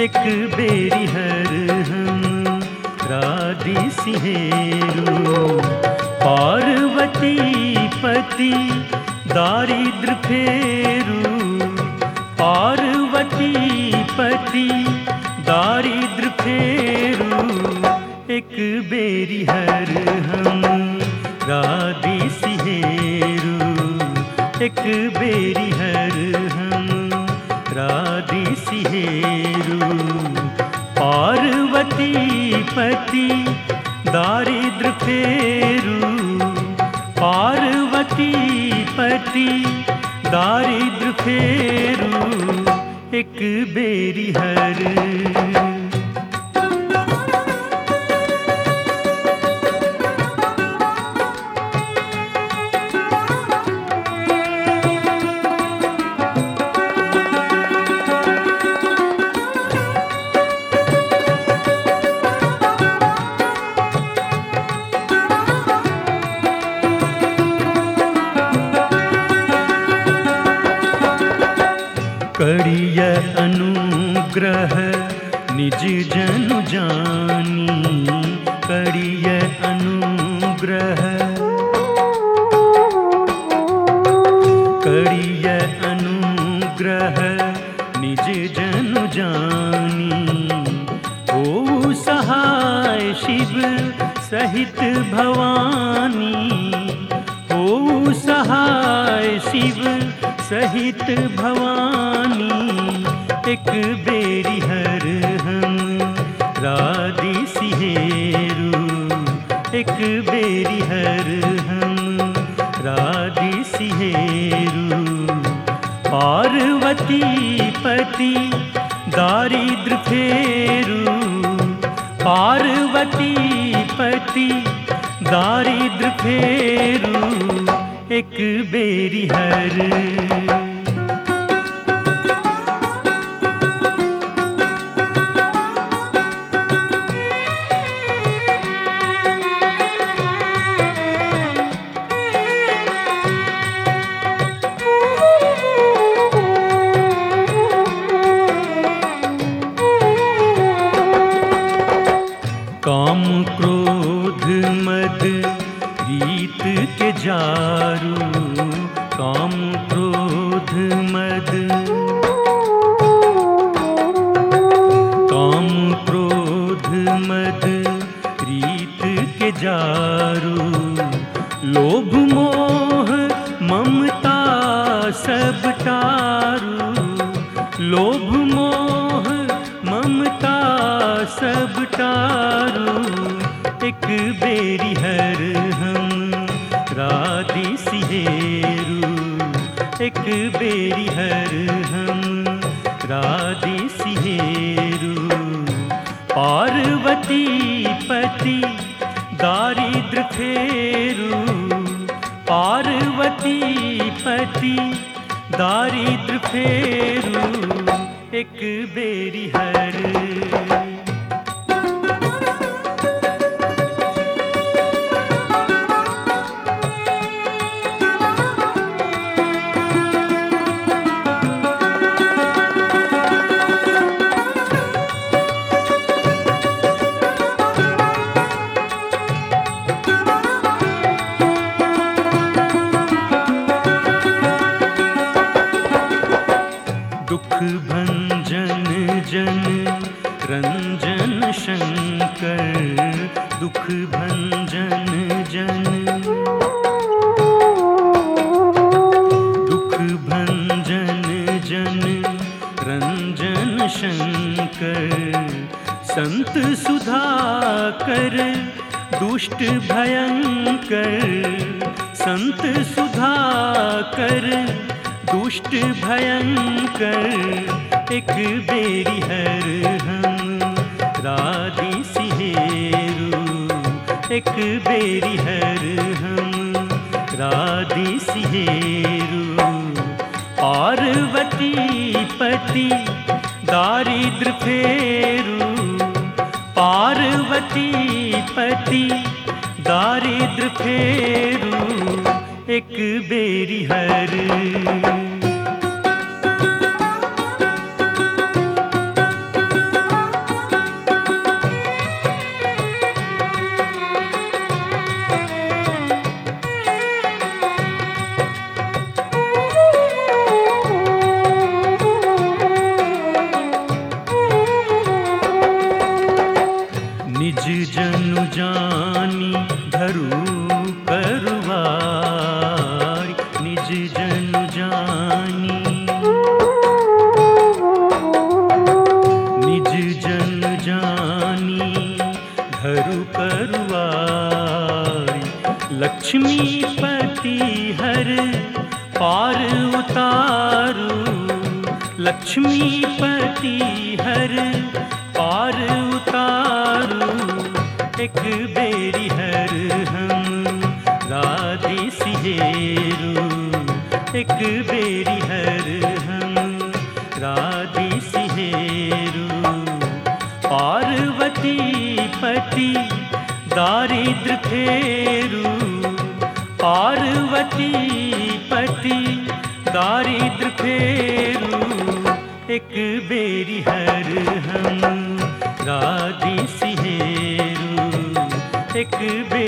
एक बेरी हर हम, राधि सिहेरू। पार्वती पति, दारिद्र फेरू। पार्वती पति, दारिद्र फेरू। एक बेरी हर हम, राधि सिहेरू। एक बेरी हर हम। राधि पार्वती पति दारिद्र फेरू पार्वती पति दारिद्र फेरू एक बेरी हर। करिय अनुग्रह निज जनु जानी करिय अनुग्रह। करिय अनुग्रह निज जनु जानी। ओ सहाय शिव सहित भवानी ओ सहाय सहित भवानी, एक बेरी हर हम। राधि सिहेरू, एक बेरी हर हम। राधि सिहेरू, पार्वती पति दारिद्र फेरू। पार्वती पति दारिद्र फेरू। एक बेरी हर। के जारू, काम क्रोध मद। काम क्रोध मद, रीत के जारू। लोभ मोह, ममता सब टारू। लोभ मोह, ममता सब टारू। एक बेरी हर हम राधि सिहेरू, एक बेरी हर हम। राधि सिहेरू, पार्वती पति, दारिद्र फेरू। पार्वती पति, दारिद्र फेरू, एक बेरी हर दुख भंजन जन, रंजन शंकर, दुख भंजन जन। दुख भंजन जन, रंजन शंकर, संत सुधाकर, दुष्ट भयंकर, संत सुधाकर दुष्ट भयंकर, एक बेरी हर हम। राधि सिहेरू, एक बेरी हर हम। राधि सिहेरू, पार्वती पति, दारिद्र फेरु। पार्वती पति, दारिद्र फेरू। एक बेरी हर। निज जनु जानी धरू। लक्ष्मीपति हर पार उतारू। लक्ष्मीपति हर पार उतारू। एक बेरी हर हम राधे सिहेरू। एक बेरी हर हम राधे सिहेरू। पार्वती पति दारिद्र फेरू। पार्वती पति दारिद्र फेरू एक बेरी हर हम राधी सिहेरू एक बेरी